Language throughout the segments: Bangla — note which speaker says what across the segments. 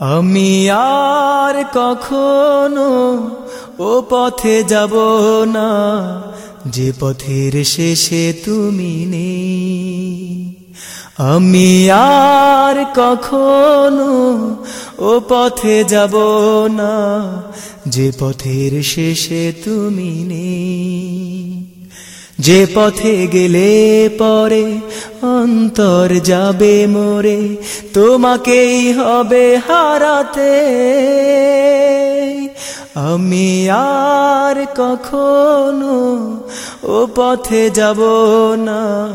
Speaker 1: আমি আর কখনো ও পথে যাব না, যে পথের শেষে তুমি নেই। আমি আর কখনো ও পথে যাব না, যে পথের শেষে তুমি নেই। যে পথে গেলে পরে অন্তর যাবে মোরে তোমাকেই হবে হারাতে। আমি আর কখনো ও পথে যাব না।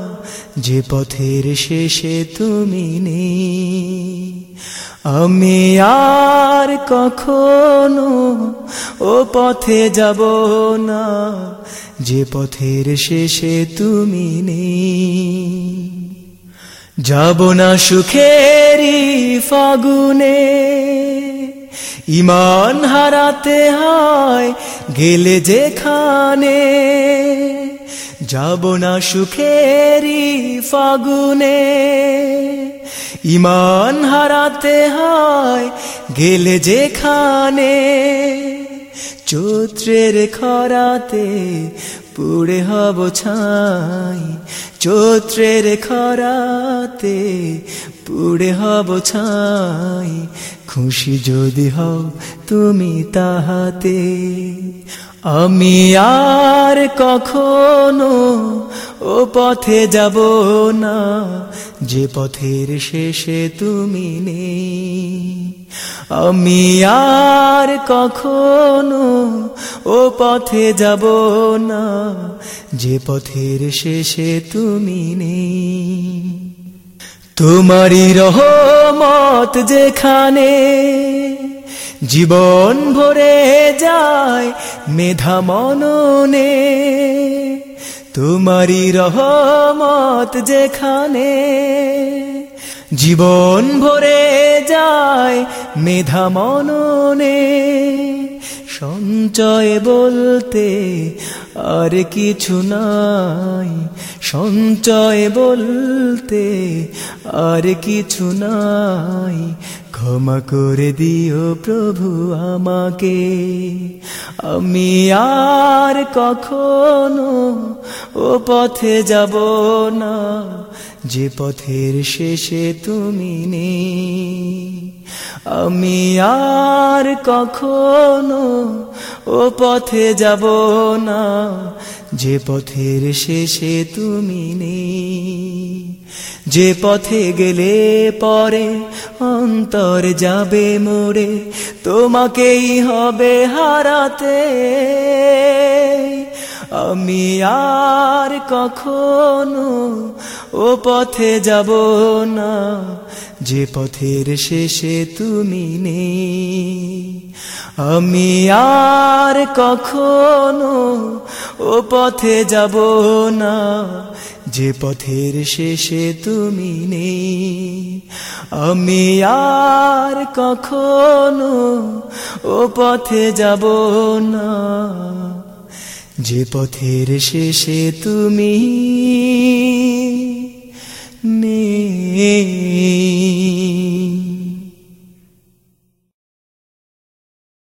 Speaker 1: যে পথের শেষে তুমি নেই। আমি আর কখনো ও পথে যাব না। যে পথের শেষে তুমি নেই। যাব না সুখেরি ফাগুনে। ইমান হারাতে হয় গেলে যেখানে। যাব না সুখেরি ফাগুনে। ইমান হারাতে হয় গেলে যেখানে। চৈত্রের খরাতে পুড়ে হব ছাই। চৈত্রের খরাতে পুড়ে হব ছাই। খুশি যদি হও তুমি তাহাতে। আমি আর কখনো ও পথে যাব না, যে পথের শেষে তুমি নেই। আমি আর কখনো ও পথে যাব না, যে পথের শেষে তুমি নেই। তোমারই রহমত যেখানে জীবন ভরে যায়, মেধা মননে তোমারই রহমত যেখানে জীবন ভরে যায় মেধা মননে সঞ্চয় বলতে আর কিছু নাই। সঞ্চয় বলতে আর কিছু নাই। ক্ষমা করে দিও প্রভু আমাকে। আমি আর কখনো ও পথে যাব না। যে পথের শেষে তুমি নেই। আমি আর কখনো ও পথে যাব না। যে পথের শেষে তুমি নেই। যে পথে গেলে পরে অন্তর যাবে মোড়ে, তোমাকেই হবে হারাতে। আমি আর কখনো ও পথে যাব না। যে পথের শেষে তুমি নেই। আমি আর কখনো ও পথে যাব না। যে পথের শেষে তুমি নেই। আমি আর কখনো ও পথে যাব না। যে পথের শেষে তুমি